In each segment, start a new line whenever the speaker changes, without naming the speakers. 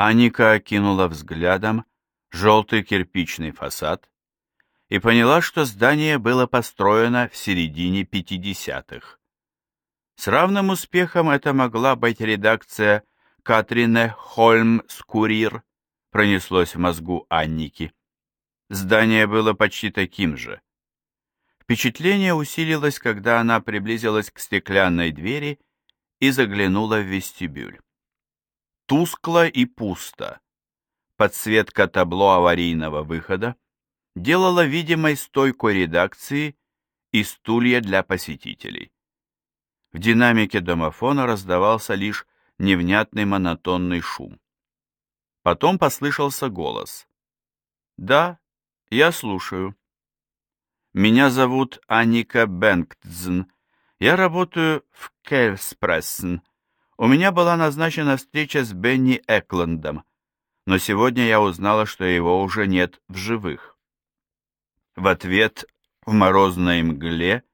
Аника окинула взглядом желтый кирпичный фасад и поняла, что здание было построено в середине 50-х. С равным успехом это могла быть редакция Катрине Хольм-Скурир, пронеслось в мозгу Анники. Здание было почти таким же. Впечатление усилилось, когда она приблизилась к стеклянной двери и заглянула в вестибюль. Тускло и пусто. Подсветка табло аварийного выхода делала видимой стойку редакции и стулья для посетителей. В динамике домофона раздавался лишь невнятный монотонный шум. Потом послышался голос. «Да, я слушаю». «Меня зовут Аника Бенгтзн. Я работаю в Кельспрессен. У меня была назначена встреча с Бенни Эклендом, но сегодня я узнала, что его уже нет в живых». В ответ в морозной мгле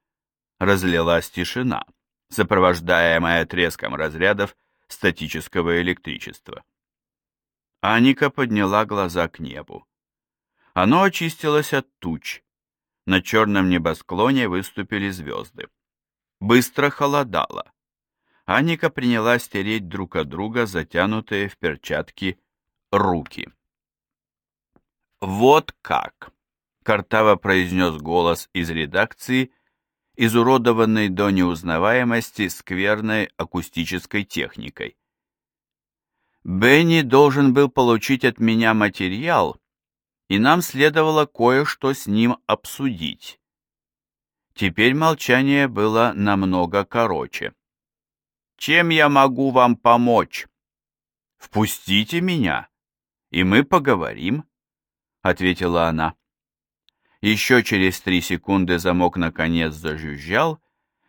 разлилась тишина, сопровождаемая треском разрядов статического электричества. Аника подняла глаза к небу. Оно очистилось от туч. На черном небосклоне выступили звезды. Быстро холодало. Аника принялась стереть друг от друга затянутые в перчатки руки. «Вот как!» — картаво произнес голос из редакции, изуродованный до неузнаваемости скверной акустической техникой. Бенни должен был получить от меня материал, и нам следовало кое-что с ним обсудить. Теперь молчание было намного короче. «Чем я могу вам помочь?» «Впустите меня, и мы поговорим», — ответила она. Еще через три секунды замок наконец зажужжал,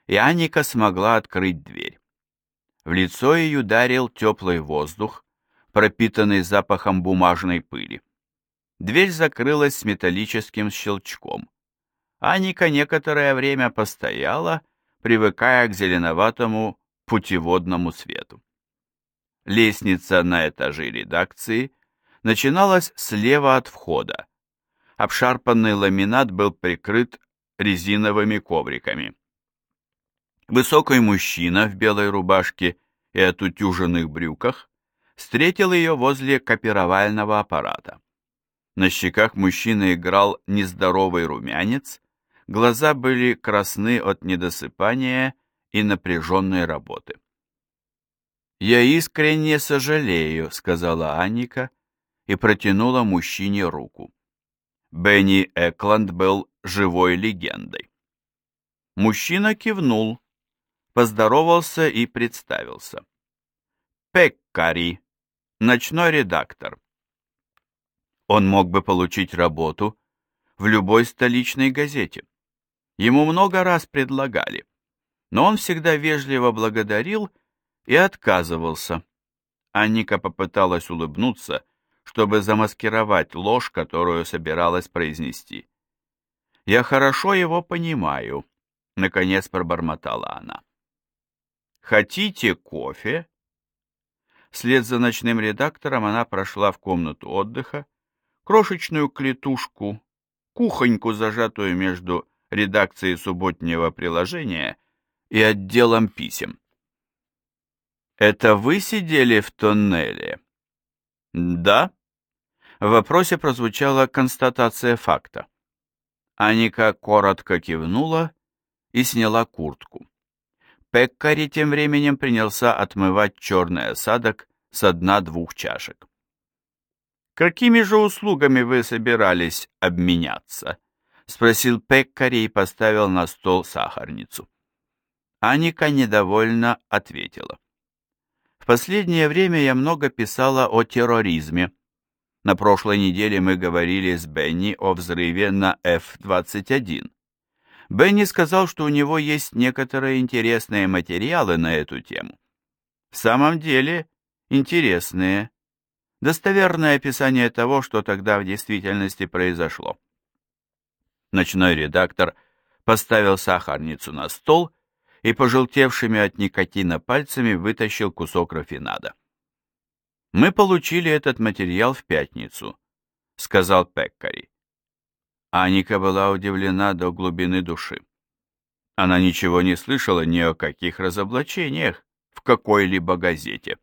и Аника смогла открыть дверь. В лицо ей ударил теплый воздух, пропитанный запахом бумажной пыли. Дверь закрылась с металлическим щелчком. Аника некоторое время постояла, привыкая к зеленоватому путеводному свету. Лестница на этаже редакции начиналась слева от входа. Обшарпанный ламинат был прикрыт резиновыми ковриками. Высокий мужчина в белой рубашке и отутюженных брюках встретил ее возле копировального аппарата. На щеках мужчины играл нездоровый румянец, глаза были красны от недосыпания и напряженной работы. «Я искренне сожалею», — сказала Анника и протянула мужчине руку. Бенни Экланд был живой легендой. Мужчина кивнул, поздоровался и представился. Пеккари, ночной редактор. Он мог бы получить работу в любой столичной газете. Ему много раз предлагали, но он всегда вежливо благодарил и отказывался. Анника попыталась улыбнуться, чтобы замаскировать ложь, которую собиралась произнести. «Я хорошо его понимаю», — наконец пробормотала она. «Хотите кофе?» Вслед за ночным редактором она прошла в комнату отдыха, крошечную клетушку, кухоньку, зажатую между редакцией субботнего приложения и отделом писем. «Это вы сидели в тоннеле?» «Да». В вопросе прозвучала констатация факта. Аника коротко кивнула и сняла куртку. Пеккари тем временем принялся отмывать черный осадок со дна двух чашек. «Какими же услугами вы собирались обменяться?» — спросил Пеккари и поставил на стол сахарницу. Аника недовольно ответила. «В последнее время я много писала о терроризме. На прошлой неделе мы говорили с Бенни о взрыве на F-21. Бенни сказал, что у него есть некоторые интересные материалы на эту тему. В самом деле, интересные. Достоверное описание того, что тогда в действительности произошло. Ночной редактор поставил сахарницу на стол и пожелтевшими от никотина пальцами вытащил кусок рафинада. «Мы получили этот материал в пятницу», — сказал Пеккари. Аника была удивлена до глубины души. Она ничего не слышала ни о каких разоблачениях в какой-либо газете.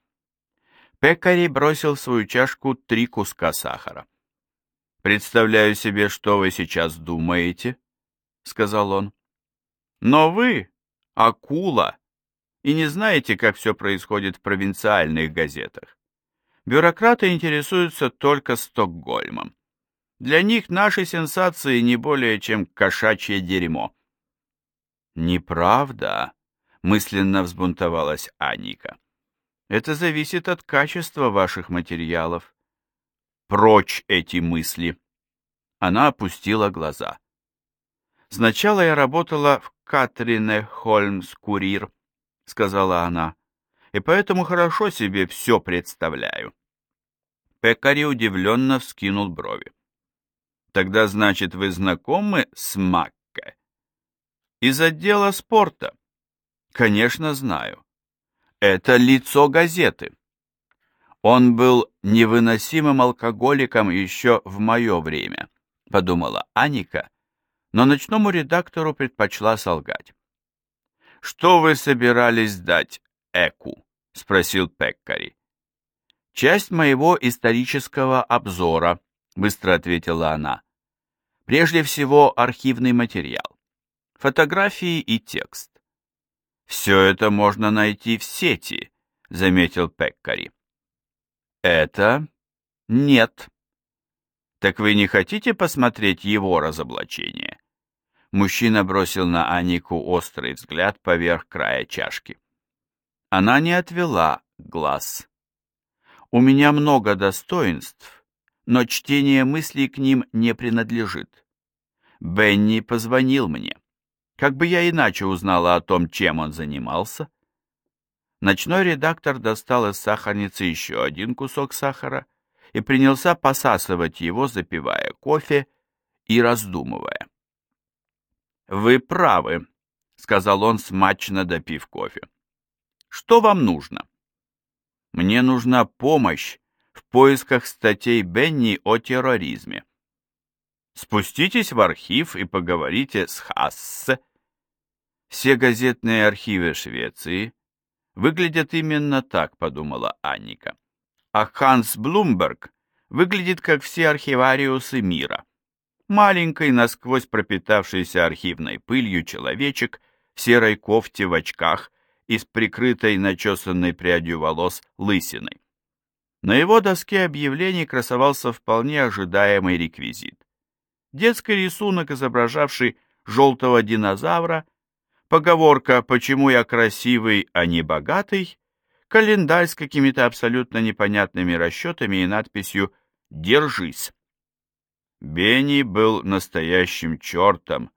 Пекари бросил в свою чашку три куска сахара. «Представляю себе, что вы сейчас думаете», — сказал он. «Но вы — акула, и не знаете, как все происходит в провинциальных газетах. Бюрократы интересуются только Стокгольмом. Для них наши сенсации не более чем кошачье дерьмо». «Неправда», — мысленно взбунтовалась Аника. «Это зависит от качества ваших материалов». «Прочь эти мысли!» Она опустила глаза. «Сначала я работала в Катрине Хольмс Курир», — сказала она, «и поэтому хорошо себе все представляю». Пекари удивленно вскинул брови. «Тогда, значит, вы знакомы с Мак?» Из отдела спорта. Конечно, знаю. Это лицо газеты. Он был невыносимым алкоголиком еще в мое время, подумала Аника, но ночному редактору предпочла солгать. «Что вы собирались дать Эку?» — спросил Пеккари. «Часть моего исторического обзора», — быстро ответила она. «Прежде всего архивный материал фотографии и текст. «Все это можно найти в сети», — заметил Пеккари. «Это нет». «Так вы не хотите посмотреть его разоблачение?» Мужчина бросил на Анику острый взгляд поверх края чашки. Она не отвела глаз. «У меня много достоинств, но чтение мыслей к ним не принадлежит. Бенни позвонил мне. Как бы я иначе узнала о том, чем он занимался? Ночной редактор достал из сахарницы еще один кусок сахара и принялся посасывать его, запивая кофе и раздумывая. «Вы правы», — сказал он, смачно допив кофе. «Что вам нужно?» «Мне нужна помощь в поисках статей Бенни о терроризме. Спуститесь в архив и поговорите с Хассе, все газетные архивы Швеции выглядят именно так, подумала Анника. А Ханс Блумберг выглядит как все архивариусы мира. Маленький, насквозь пропитавшийся архивной пылью человечек в серой кофте в очках и с прикрытой начесанной прядью волос лысиной. На его доске объявлений красовался вполне ожидаемый реквизит. Детский рисунок, изображавший желтого динозавра поговорка «почему я красивый, а не богатый», календарь с какими-то абсолютно непонятными расчетами и надписью «Держись». Бенни был настоящим чертом,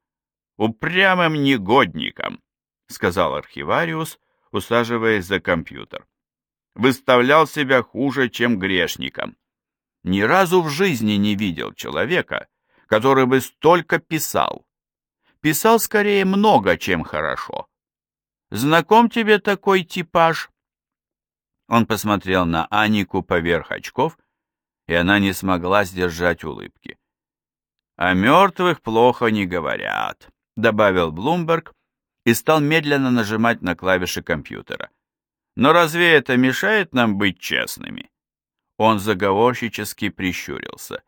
упрямым негодником, сказал архивариус, усаживаясь за компьютер. Выставлял себя хуже, чем грешником. Ни разу в жизни не видел человека, который бы столько писал писал скорее много, чем хорошо. Знаком тебе такой типаж? Он посмотрел на Анику поверх очков, и она не смогла сдержать улыбки. «О мертвых плохо не говорят», — добавил Блумберг и стал медленно нажимать на клавиши компьютера. «Но разве это мешает нам быть честными?» Он заговорщически прищурился.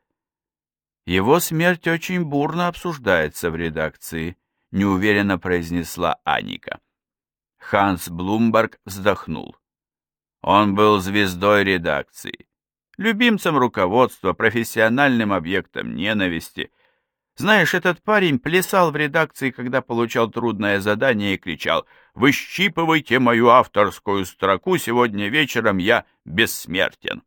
Его смерть очень бурно обсуждается в редакции, неуверенно произнесла Аника. Ханс Блумберг вздохнул. Он был звездой редакции, любимцем руководства, профессиональным объектом ненависти. Знаешь, этот парень плясал в редакции, когда получал трудное задание и кричал «Выщипывайте мою авторскую строку, сегодня вечером я бессмертен».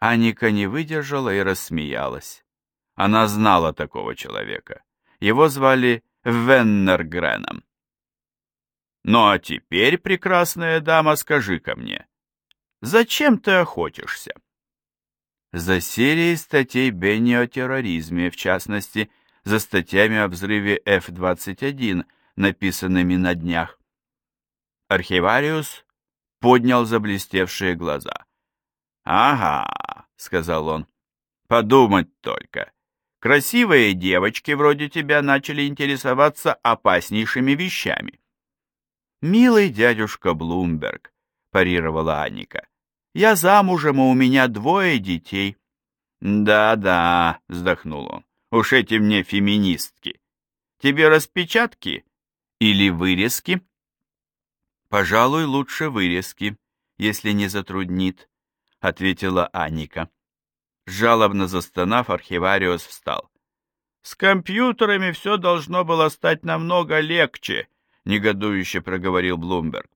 Аника не выдержала и рассмеялась. Она знала такого человека. Его звали Веннергреном. Ну а теперь, прекрасная дама, скажи-ка мне, зачем ты охотишься? За серией статей Бенни о терроризме, в частности, за статьями о взрыве F-21, написанными на днях. Архивариус поднял заблестевшие глаза. «Ага», — сказал он, — «подумать только. Красивые девочки вроде тебя начали интересоваться опаснейшими вещами». «Милый дядюшка Блумберг», — парировала Аника, — «я замужем, и у меня двое детей». «Да-да», — вздохнул он, — «уж эти мне феминистки. Тебе распечатки или вырезки?» «Пожалуй, лучше вырезки, если не затруднит», — ответила Аника. Жалобно застонав, архивариус встал. «С компьютерами все должно было стать намного легче», — негодующе проговорил Блумберг.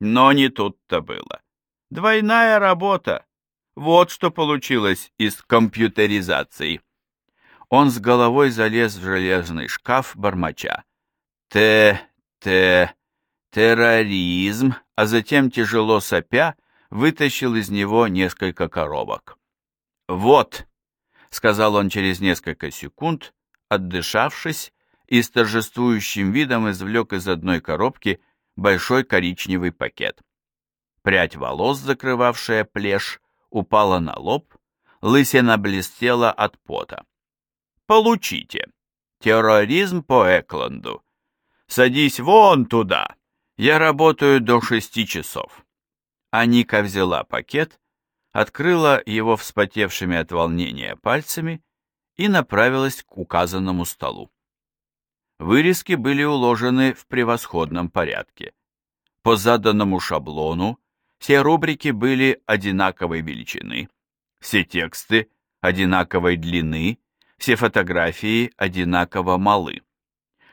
«Но не тут-то было. Двойная работа. Вот что получилось из компьютеризации». Он с головой залез в железный шкаф бормоча. «Т... Т терроризм, а затем, тяжело сопя, вытащил из него несколько коробок. «Вот», — сказал он через несколько секунд, отдышавшись, и с торжествующим видом извлек из одной коробки большой коричневый пакет. Прядь волос, закрывавшая плешь, упала на лоб, лысина блестела от пота. «Получите! Терроризм по Экланду! Садись вон туда!» Я работаю до шести часов. Аника взяла пакет, открыла его вспотевшими от волнения пальцами и направилась к указанному столу. Вырезки были уложены в превосходном порядке. По заданному шаблону все рубрики были одинаковой величины, все тексты одинаковой длины, все фотографии одинаково малы.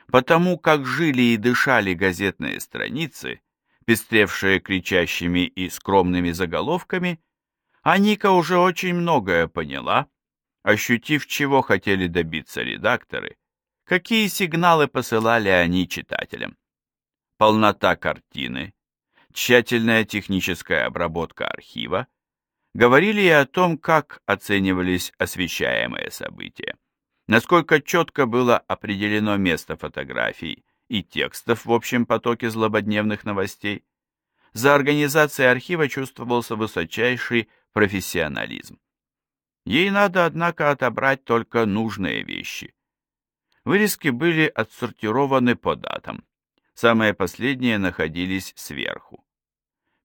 Потому как жили и дышали газетные страницы, пестревшие кричащими и скромными заголовками, Аника уже очень многое поняла, ощутив, чего хотели добиться редакторы, какие сигналы посылали они читателям. Полнота картины, тщательная техническая обработка архива говорили и о том, как оценивались освещаемые события насколько четко было определено место фотографий и текстов в общем потоке злободневных новостей, за организацией архива чувствовался высочайший профессионализм. Ей надо, однако, отобрать только нужные вещи. Вырезки были отсортированы по датам. Самые последние находились сверху.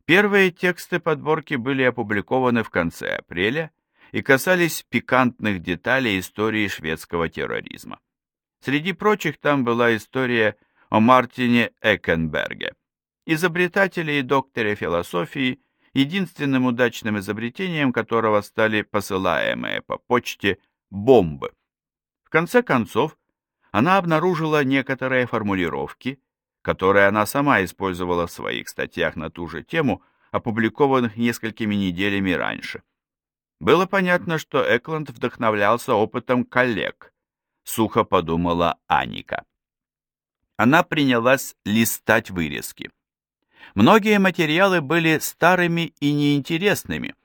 Первые тексты подборки были опубликованы в конце апреля, и касались пикантных деталей истории шведского терроризма. Среди прочих там была история о Мартине Экенберге, изобретателе и докторе философии, единственным удачным изобретением которого стали посылаемые по почте бомбы. В конце концов, она обнаружила некоторые формулировки, которые она сама использовала в своих статьях на ту же тему, опубликованных несколькими неделями раньше. Было понятно, что Экланд вдохновлялся опытом коллег, сухо подумала Аника. Она принялась листать вырезки. Многие материалы были старыми и неинтересными,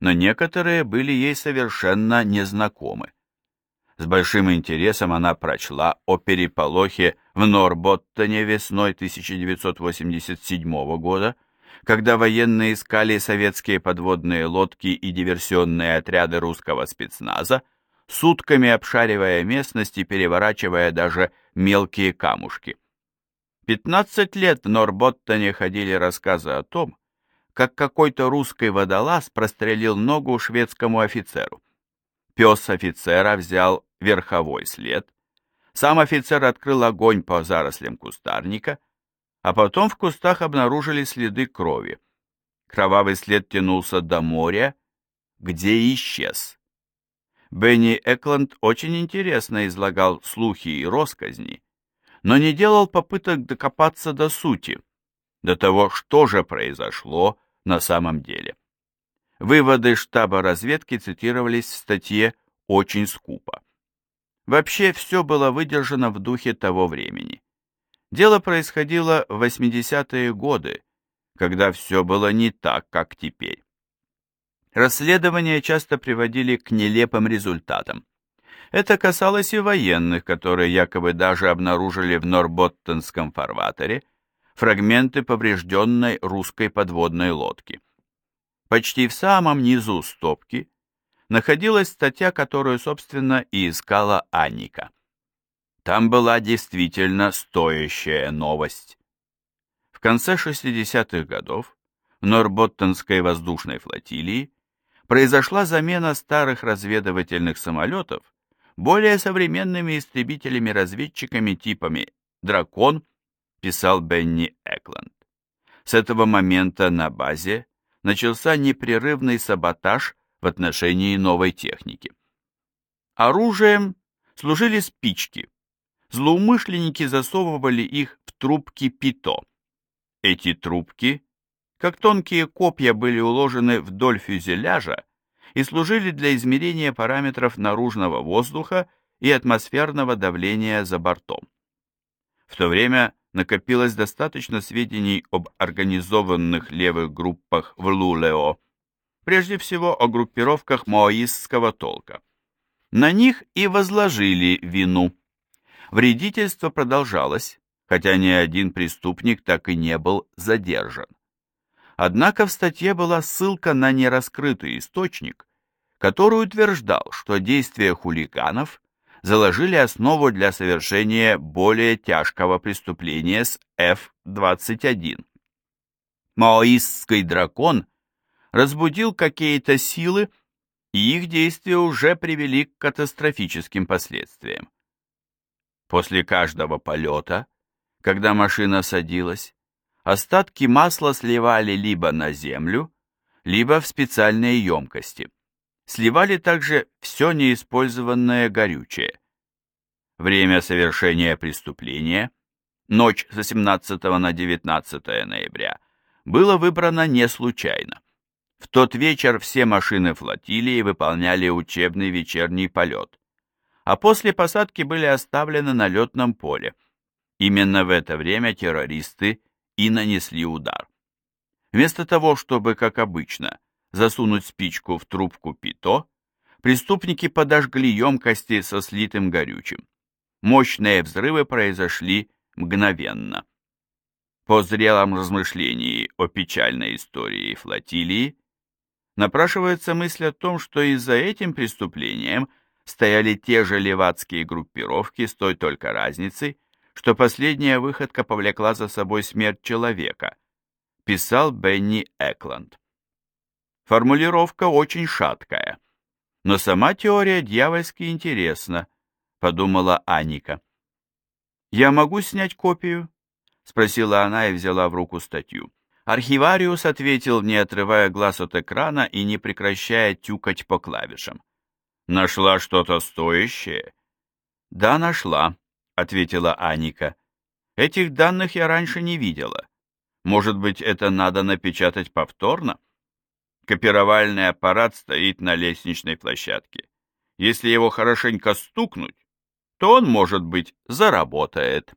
но некоторые были ей совершенно незнакомы. С большим интересом она прочла о переполохе в Норботтоне весной 1987 года, когда военные искали советские подводные лодки и диверсионные отряды русского спецназа, сутками обшаривая местность и переворачивая даже мелкие камушки. 15 лет в Норботтоне ходили рассказы о том, как какой-то русский водолаз прострелил ногу шведскому офицеру. Пес офицера взял верховой след, сам офицер открыл огонь по зарослям кустарника, а потом в кустах обнаружили следы крови. Кровавый след тянулся до моря, где исчез. Бенни Экланд очень интересно излагал слухи и росказни, но не делал попыток докопаться до сути, до того, что же произошло на самом деле. Выводы штаба разведки цитировались в статье очень скупо. Вообще все было выдержано в духе того времени. Дело происходило в 80-е годы, когда все было не так, как теперь. Расследования часто приводили к нелепым результатам. Это касалось и военных, которые якобы даже обнаружили в Норботтенском фарватере фрагменты поврежденной русской подводной лодки. Почти в самом низу стопки, находилась статья, которую, собственно, и искала Анника. Там была действительно стоящая новость. В конце 60-х годов в Норботтенской воздушной флотилии произошла замена старых разведывательных самолетов более современными истребителями-разведчиками типами «Дракон», писал Бенни Экланд. С этого момента на базе начался непрерывный саботаж в отношении новой техники. Оружием служили спички. Злоумышленники засовывали их в трубки ПИТО. Эти трубки, как тонкие копья, были уложены вдоль фюзеляжа и служили для измерения параметров наружного воздуха и атмосферного давления за бортом. В то время накопилось достаточно сведений об организованных левых группах в Лулео, прежде всего о группировках маоистского толка. На них и возложили вину. Вредительство продолжалось, хотя ни один преступник так и не был задержан. Однако в статье была ссылка на нераскрытый источник, который утверждал, что действия хулиганов заложили основу для совершения более тяжкого преступления с F-21. Маоистский дракон разбудил какие-то силы, и их действия уже привели к катастрофическим последствиям. После каждого полета, когда машина садилась, остатки масла сливали либо на землю, либо в специальные емкости сливали также все неиспользованное горючее. Время совершения преступления, ночь с 18 на 19 ноября, было выбрано не случайно. В тот вечер все машины флотилии выполняли учебный вечерний полет, а после посадки были оставлены на летном поле. Именно в это время террористы и нанесли удар. Вместо того, чтобы, как обычно, засунуть спичку в трубку пито, преступники подожгли емкости со слитым горючим. Мощные взрывы произошли мгновенно. По зрелом размышлении о печальной истории флотилии напрашивается мысль о том, что и за этим преступлением стояли те же левацкие группировки с той только разницей, что последняя выходка повлекла за собой смерть человека, писал Бенни Экланд. Формулировка очень шаткая. Но сама теория дьявольски интересна, подумала Аника. «Я могу снять копию?» — спросила она и взяла в руку статью. Архивариус ответил, не отрывая глаз от экрана и не прекращая тюкать по клавишам. «Нашла что-то стоящее?» «Да, нашла», — ответила Аника. «Этих данных я раньше не видела. Может быть, это надо напечатать повторно?» Копировальный аппарат стоит на лестничной площадке. Если его хорошенько стукнуть, то он, может быть, заработает.